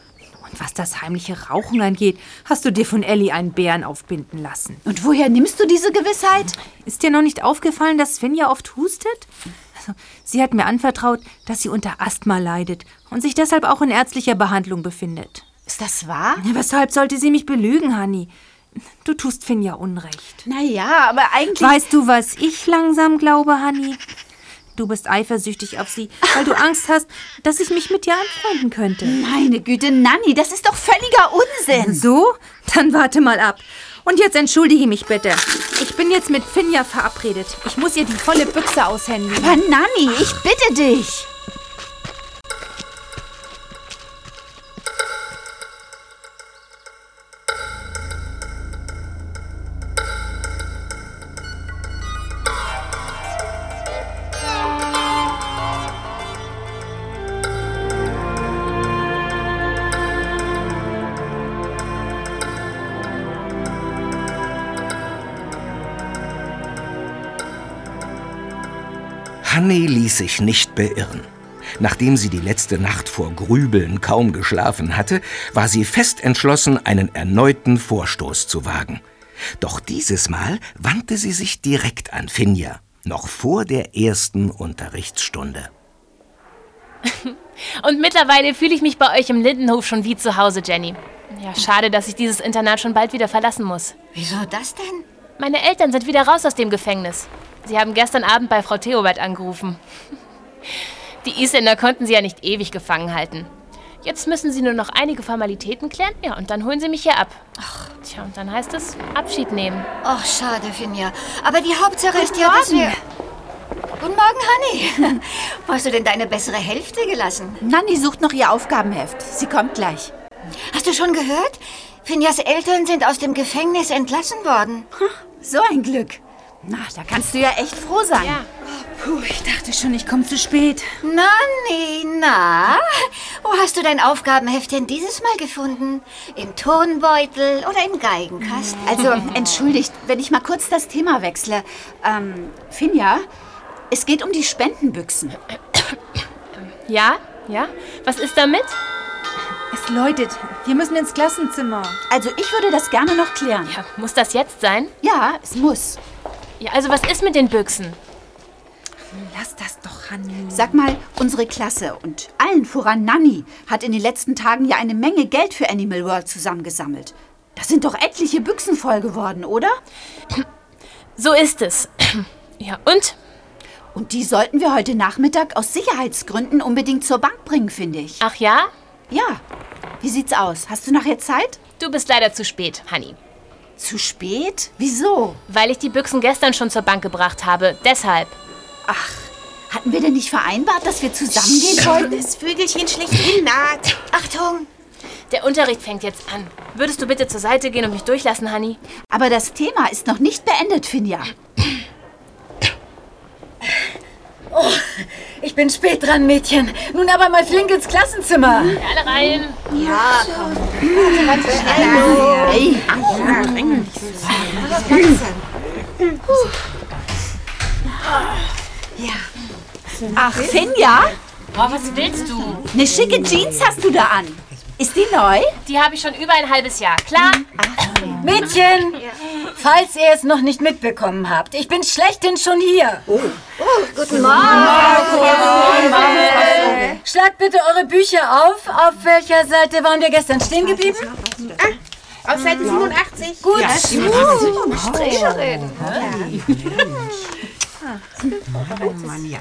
Und was das heimliche Rauchen angeht, hast du dir von Ellie einen Bären aufbinden lassen. Und woher nimmst du diese Gewissheit? Ist dir noch nicht aufgefallen, dass Finja oft hustet? Also, sie hat mir anvertraut, dass sie unter Asthma leidet und sich deshalb auch in ärztlicher Behandlung befindet. Ist das wahr? Ja, weshalb sollte sie mich belügen, Hanni? Du tust Finja Unrecht. Naja, aber eigentlich. Weißt du, was ich langsam glaube, Hanni? Du bist eifersüchtig auf sie, weil du Angst hast, dass ich mich mit dir anfreunden könnte. Meine Güte, Nanni, das ist doch völliger Unsinn. So? Dann warte mal ab. Und jetzt entschuldige mich bitte. Ich bin jetzt mit Finja verabredet. Ich muss ihr die volle Büchse aushändigen. Aber Nanni, ich bitte dich. Hanni ließ sich nicht beirren. Nachdem sie die letzte Nacht vor Grübeln kaum geschlafen hatte, war sie fest entschlossen, einen erneuten Vorstoß zu wagen. Doch dieses Mal wandte sie sich direkt an Finja, noch vor der ersten Unterrichtsstunde. Und mittlerweile fühle ich mich bei euch im Lindenhof schon wie zu Hause, Jenny. Ja, schade, dass ich dieses Internat schon bald wieder verlassen muss. Wieso das denn? Meine Eltern sind wieder raus aus dem Gefängnis. Sie haben gestern Abend bei Frau Theobald angerufen. Die Isländer konnten sie ja nicht ewig gefangen halten. Jetzt müssen sie nur noch einige Formalitäten klären, ja, und dann holen sie mich hier ab. Ach, tja, und dann heißt es Abschied nehmen. Ach, schade, Finja. Aber die Hauptsache ist ja, dass wir... Guten Morgen, Hanni. Wo hast du denn deine bessere Hälfte gelassen? Nanni sucht noch ihr Aufgabenheft. Sie kommt gleich. Hast du schon gehört? Finjas Eltern sind aus dem Gefängnis entlassen worden. So ein Glück. Na, da kannst du ja echt froh sein. Ja. Puh, ich dachte schon, ich komme zu spät. Na? Wo hast du dein Aufgabenheft denn dieses Mal gefunden? Im Turnbeutel oder im Geigenkasten? Also, entschuldigt, wenn ich mal kurz das Thema wechsle. Ähm, Finja, es geht um die Spendenbüchsen. Ja? Ja? Was ist damit? Es läutet. Wir müssen ins Klassenzimmer. Also, ich würde das gerne noch klären. Ja, muss das jetzt sein? Ja, es muss. Ja, also was ist mit den Büchsen? Lass das doch, Hanni. Sag mal, unsere Klasse und allen voran Nanni hat in den letzten Tagen ja eine Menge Geld für Animal World zusammengesammelt. Das sind doch etliche Büchsen voll geworden, oder? So ist es. Ja, und? Und die sollten wir heute Nachmittag aus Sicherheitsgründen unbedingt zur Bank bringen, finde ich. Ach ja? Ja. Wie sieht's aus? Hast du nachher Zeit? Du bist leider zu spät, Honey. Zu spät? Wieso? Weil ich die Büchsen gestern schon zur Bank gebracht habe. Deshalb. Ach, hatten wir denn nicht vereinbart, dass wir zusammengehen wollten? Das Vögelchen schlägt in Naht. Achtung! Der Unterricht fängt jetzt an. Würdest du bitte zur Seite gehen und mich durchlassen, Honey? Aber das Thema ist noch nicht beendet, Finja. Oh, ich bin spät dran, Mädchen. Nun aber mal flink ins Klassenzimmer. Alle rein. Ja, komm. Hey, Ach, Finja, Boah, was willst du? eine schicke Jeans hast du da an. Ist die neu? Die habe ich schon über ein halbes Jahr. Klar? Mädchen, falls ihr es noch nicht mitbekommen habt, ich bin schlechthin schon hier. Guten Morgen. Schlagt bitte eure Bücher auf. Auf welcher Seite waren wir gestern stehen geblieben? Auf Seite 87. Gut. Stricherin. Mann, ja,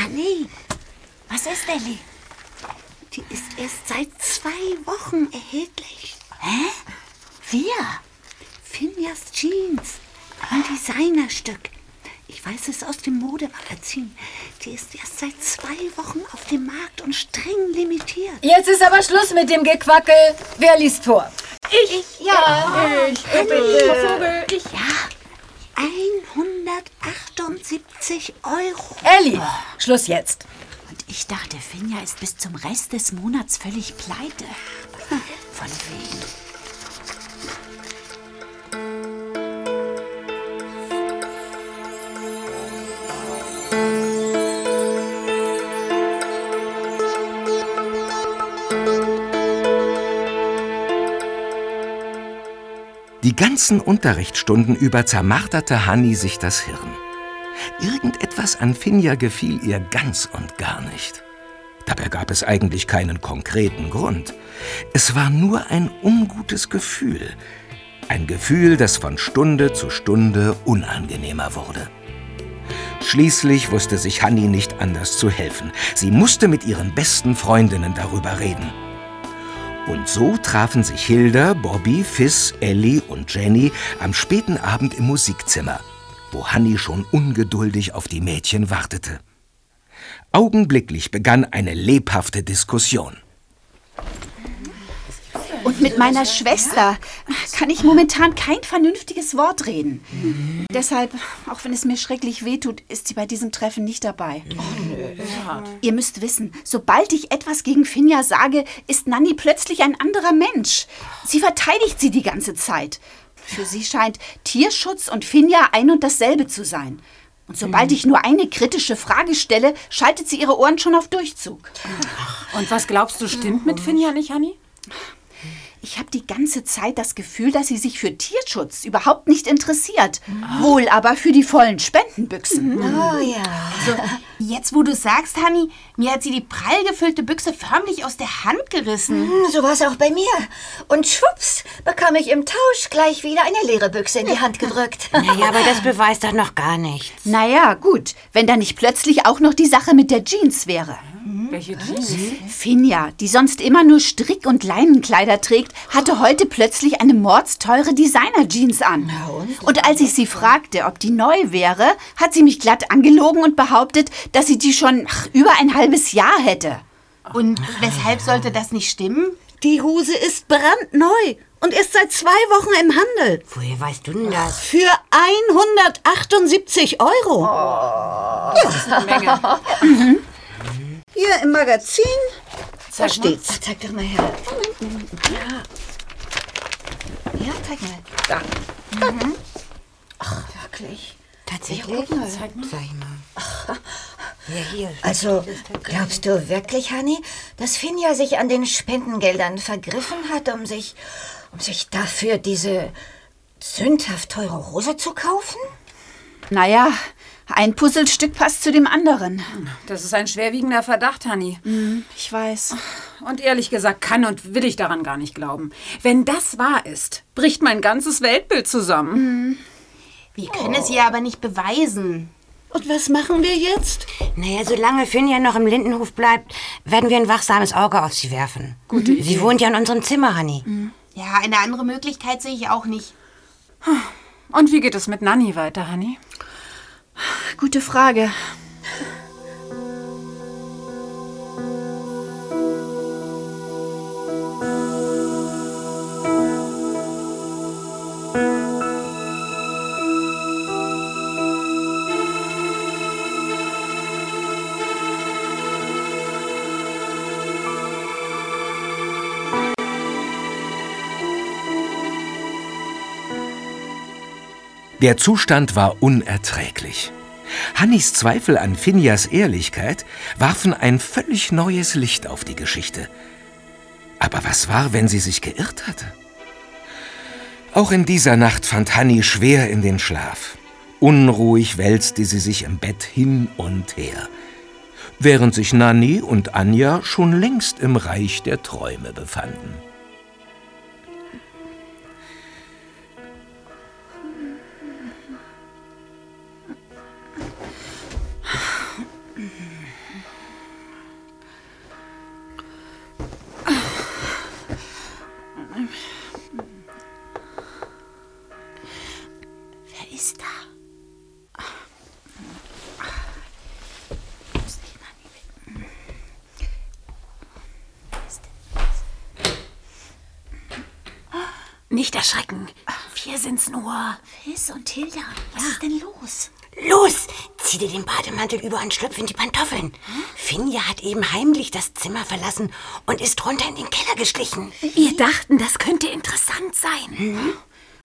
Hanni, was ist, Elli? Die ist erst seit zwei Wochen erhältlich. Hä? Wer? Finjas Jeans. Ein Designerstück. Ich weiß es aus dem Modemagazin. Die ist erst seit zwei Wochen auf dem Markt und streng limitiert. Jetzt ist aber Schluss mit dem Gequackel. Wer liest vor? Ich. Ja, ich. Bitte. Vogel, ich. Ja. 178 Euro. Elli, Schluss jetzt. Und ich dachte, Finja ist bis zum Rest des Monats völlig pleite. Von wegen. Die ganzen Unterrichtsstunden über zermarterte Hanni sich das Hirn. Irgendetwas an Finja gefiel ihr ganz und gar nicht. Dabei gab es eigentlich keinen konkreten Grund. Es war nur ein ungutes Gefühl. Ein Gefühl, das von Stunde zu Stunde unangenehmer wurde. Schließlich wusste sich Hanni nicht anders zu helfen. Sie musste mit ihren besten Freundinnen darüber reden. Und so trafen sich Hilda, Bobby, Fiss, Ellie und Jenny am späten Abend im Musikzimmer, wo Hanni schon ungeduldig auf die Mädchen wartete. Augenblicklich begann eine lebhafte Diskussion. Und mit meiner Schwester kann ich momentan kein vernünftiges Wort reden. Deshalb, auch wenn es mir schrecklich wehtut, ist sie bei diesem Treffen nicht dabei. Ihr müsst wissen, sobald ich etwas gegen Finja sage, ist Nanny plötzlich ein anderer Mensch. Sie verteidigt sie die ganze Zeit. Für sie scheint Tierschutz und Finja ein und dasselbe zu sein. Und sobald ich nur eine kritische Frage stelle, schaltet sie ihre Ohren schon auf Durchzug. Und was glaubst du, stimmt mit Finja nicht, Hanni? Ich habe die ganze Zeit das Gefühl, dass sie sich für Tierschutz überhaupt nicht interessiert. Wohl aber für die vollen Spendenbüchsen. Oh ja. Also, jetzt wo du sagst, Hanni, mir hat sie die prall gefüllte Büchse förmlich aus der Hand gerissen. Hm, so war es auch bei mir. Und schwupps bekam ich im Tausch gleich wieder eine leere Büchse in die Hand gedrückt. Naja, aber das beweist doch noch gar nichts. Naja, gut, wenn da nicht plötzlich auch noch die Sache mit der Jeans wäre. Welche Jeans? Finja, die sonst immer nur Strick- und Leinenkleider trägt, hatte heute plötzlich eine mordsteure Designer-Jeans an. Und als ich sie fragte, ob die neu wäre, hat sie mich glatt angelogen und behauptet, dass sie die schon ach, über ein halbes Jahr hätte. Und weshalb sollte das nicht stimmen? Die Hose ist brandneu und ist seit zwei Wochen im Handel. Woher weißt du denn das? Für 178 Euro. Das ist eine Menge. Hier im Magazin, da steht's. Ach, zeig doch mal her. Ja. Ja, zeig mal. Da. Mhm. Ach, wirklich. Tatsächlich? Ja, mal. Zeig mal. Zeig mal. Ja, hier. Also, glaubst du wirklich, Hanni, dass Finja sich an den Spendengeldern vergriffen hat, um sich, um sich dafür diese sündhaft teure Hose zu kaufen? Naja, ein Puzzlestück passt zu dem anderen. Das ist ein schwerwiegender Verdacht, Hanni. Ich weiß. Und ehrlich gesagt kann und will ich daran gar nicht glauben. Wenn das wahr ist, bricht mein ganzes Weltbild zusammen. Wir können es ihr aber nicht beweisen. Und was machen wir jetzt? Naja, solange Finja noch im Lindenhof bleibt, werden wir ein wachsames Auge auf sie werfen. Gute Sie wohnt ja in unserem Zimmer, Hanni. Ja, eine andere Möglichkeit sehe ich auch nicht. Und wie geht es mit Nanni weiter, Hanni? Gute Frage. Der Zustand war unerträglich. Hannis Zweifel an Finjas Ehrlichkeit warfen ein völlig neues Licht auf die Geschichte. Aber was war, wenn sie sich geirrt hatte? Auch in dieser Nacht fand Hanni schwer in den Schlaf. Unruhig wälzte sie sich im Bett hin und her, während sich Nanni und Anja schon längst im Reich der Träume befanden. Nicht erschrecken. Wir sind's nur. Fiss und Hilda, was ist denn los? Los, zieh dir den Bademantel über und schlüpf in die Pantoffeln. Finja hat eben heimlich das Zimmer verlassen und ist runter in den Keller geschlichen. Wir dachten, das könnte interessant sein. Hm?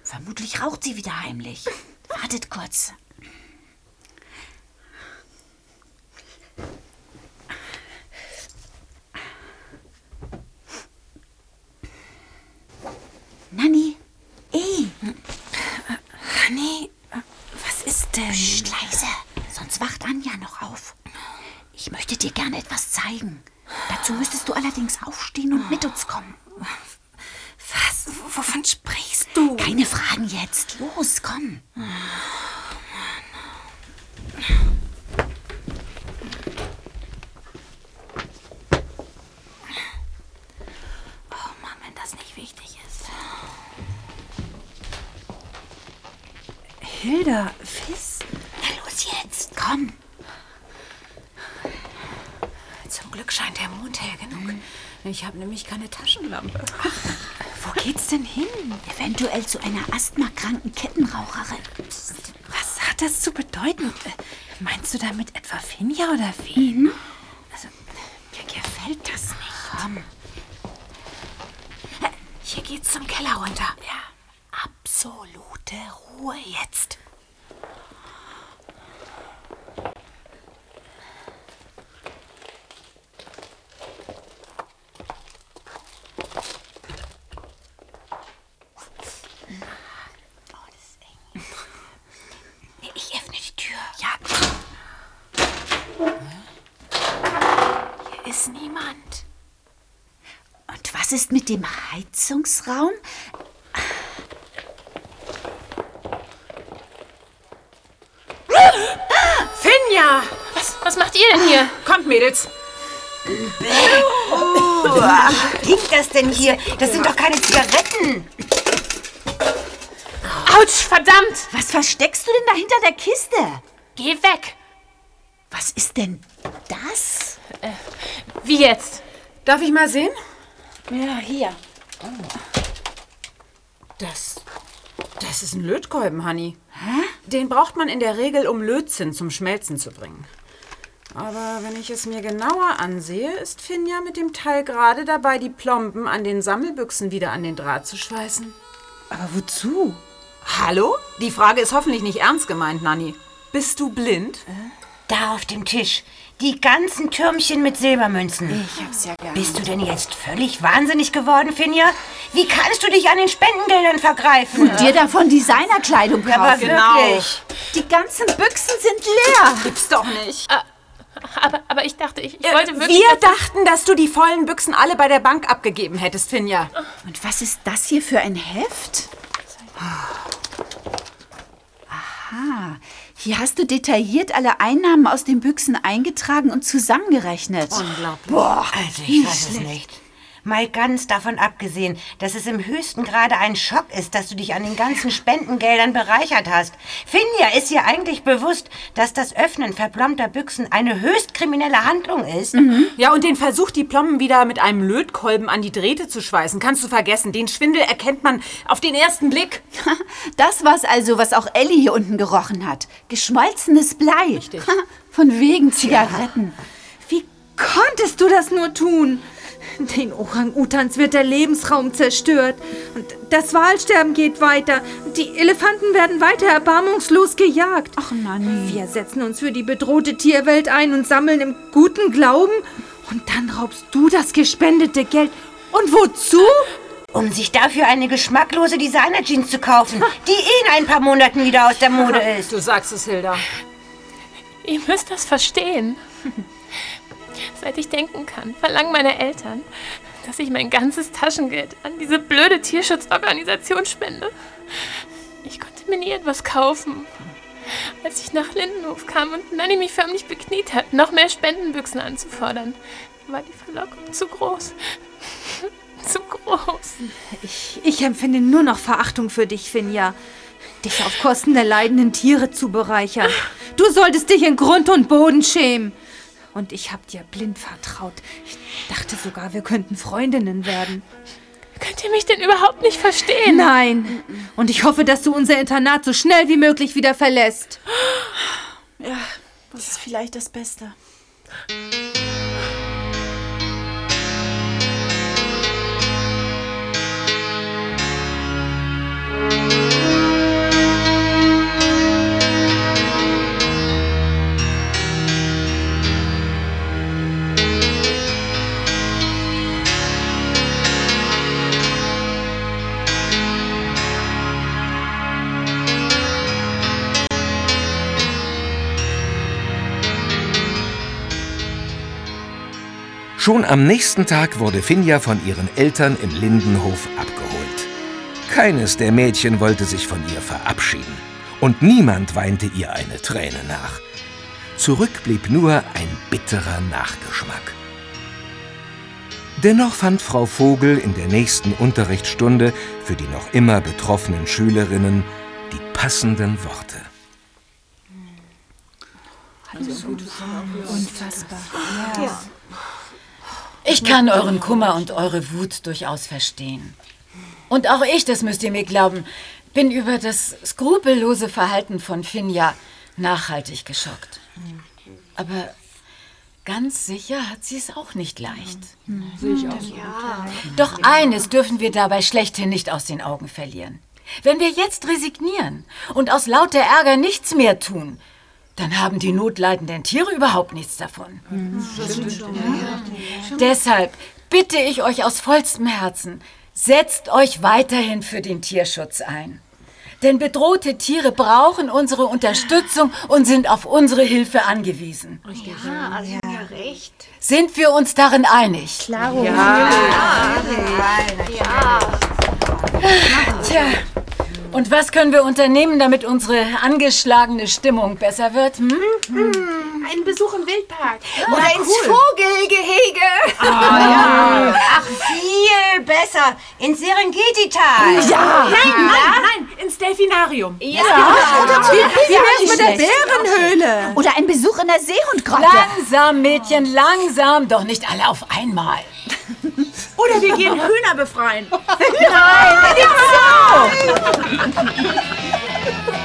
Vermutlich raucht sie wieder heimlich. Wartet kurz. Nanni, ey. Nanni, was ist denn? Psst, leise, sonst wacht Anja noch auf. Ich möchte dir gerne etwas zeigen. Dazu müsstest du allerdings aufstehen und mit uns kommen. Was? Wovon sprichst du? Keine Fragen jetzt. Los, komm. Oh Mann, wenn das nicht wichtig ist. Hilda, Fiss. Na los jetzt. Komm. Zum Glück scheint der Mond hell genug. Ich habe nämlich keine Taschenlampe. Wo geht's denn hin? Eventuell zu einer asthmakranken Kettenraucherin. Was hat das zu bedeuten? Äh, Meinst du damit etwa Finja oder wen? Also, mir gefällt das nicht. Komm. Hier geht's zum Keller runter. Ja. Absolute Ruhe jetzt. Ich öffne die Tür. Ja. Hier ist niemand. Und was ist mit dem Heizungsraum? Finja! Was, was macht ihr denn hier? Kommt, Mädels. Was klingt das denn hier? Das sind doch keine Zigaretten. Autsch, verdammt! Was versteckst du denn da hinter der Kiste? Geh weg! Was ist denn das? Wie jetzt? Darf ich mal sehen? Ja, hier. Das. Das ist ein Lötkolben, Honey. Hä? Den braucht man in der Regel, um Lötzinn zum Schmelzen zu bringen. Aber wenn ich es mir genauer ansehe, ist Finja mit dem Teil gerade dabei, die Plomben an den Sammelbüchsen wieder an den Draht zu schweißen. Aber wozu? Hallo? Die Frage ist hoffentlich nicht ernst gemeint, Nanni. Bist du blind? Da auf dem Tisch. Die ganzen Türmchen mit Silbermünzen. Ich hab's ja gern. Bist du denn jetzt völlig wahnsinnig geworden, Finja? Wie kannst du dich an den Spendengeldern vergreifen? Und dir davon Designerkleidung kaufen. Aber wirklich. Die ganzen Büchsen sind leer. Gibt's doch nicht. Aber, aber ich dachte, ich, ich Äh, wollte wirklich... Wir dachten, dass du die vollen Büchsen alle bei der Bank abgegeben hättest, Finja. Und was ist das hier für ein Heft? Aha. Hier hast du detailliert alle Einnahmen aus den Büchsen eingetragen und zusammengerechnet. Unglaublich. Boah, Also, ich weiß es nicht. Mal ganz davon abgesehen, dass es im höchsten Grade ein Schock ist, dass du dich an den ganzen Spendengeldern bereichert hast. Finja, ist dir eigentlich bewusst, dass das Öffnen verplombter Büchsen eine höchst kriminelle Handlung ist? Ja, und den Versuch, die Plomben wieder mit einem Lötkolben an die Drähte zu schweißen, kannst du vergessen. Den Schwindel erkennt man auf den ersten Blick. Das war's also, was auch Ellie hier unten gerochen hat. Geschmolzenes Blei. Richtig. Von wegen Zigaretten. Wie konntest du das nur tun? Den Orang-Utans wird der Lebensraum zerstört. Und das Walsterben geht weiter. Die Elefanten werden weiter erbarmungslos gejagt. Ach, Nanni. Wir setzen uns für die bedrohte Tierwelt ein und sammeln im guten Glauben. Und dann raubst du das gespendete Geld. Und wozu? Um sich dafür eine geschmacklose Designer-Jeans zu kaufen, die eh in ein paar Monaten wieder aus der Mode ist. Du sagst es, Hilda. Ihr müsst das verstehen. Seit ich denken kann, verlangen meine Eltern, dass ich mein ganzes Taschengeld an diese blöde Tierschutzorganisation spende. Ich konnte mir nie etwas kaufen. Als ich nach Lindenhof kam und Nanny mich förmlich bekniet hat, noch mehr Spendenbüchsen anzufordern, war die Verlockung zu groß. zu groß. Ich, ich empfinde nur noch Verachtung für dich, Finja. Dich auf Kosten der leidenden Tiere zu bereichern. Du solltest dich in Grund und Boden schämen. Und ich hab dir blind vertraut. Ich dachte sogar, wir könnten Freundinnen werden. Könnt ihr mich denn überhaupt nicht verstehen? Nein. Und ich hoffe, dass du unser Internat so schnell wie möglich wieder verlässt. Ja, das ist vielleicht das Beste. Schon am nächsten Tag wurde Finja von ihren Eltern im Lindenhof abgeholt. Keines der Mädchen wollte sich von ihr verabschieden. Und niemand weinte ihr eine Träne nach. Zurück blieb nur ein bitterer Nachgeschmack. Dennoch fand Frau Vogel in der nächsten Unterrichtsstunde für die noch immer betroffenen Schülerinnen die passenden Worte. Unfassbar. Ja. Ich kann euren Kummer und eure Wut durchaus verstehen. Und auch ich, das müsst ihr mir glauben, bin über das skrupellose Verhalten von Finja nachhaltig geschockt. Aber ganz sicher hat sie es auch nicht leicht. Sehe ich auch so. Doch eines dürfen wir dabei schlechthin nicht aus den Augen verlieren. Wenn wir jetzt resignieren und aus lauter Ärger nichts mehr tun, dann haben die notleidenden Tiere überhaupt nichts davon. Deshalb bitte ich euch aus vollstem Herzen, setzt euch weiterhin für den Tierschutz ein. Denn bedrohte Tiere brauchen unsere Unterstützung und sind auf unsere Hilfe angewiesen. Ja, also ja. recht. Sind wir uns darin einig? Klaro. Ja. Ja. Tja, und was können wir unternehmen, damit unsere angeschlagene Stimmung besser wird? Hm? Ein Besuch im Wildpark. Oder Na, ins cool. Vogelgehege. Ah, ja. Ach, viel besser. Ins Serengeti-Tal. Ja. Nein, Ja. nein, nein, ins Delfinarium. Ja. Oder Wie- wie ja, mit der. Bärenhöhle? Oder ein Besuch in der Seehundgrotte. Langsam, Mädchen, langsam. Doch nicht alle auf einmal. Oder wir gehen Hühner befreien. Nein, nicht so!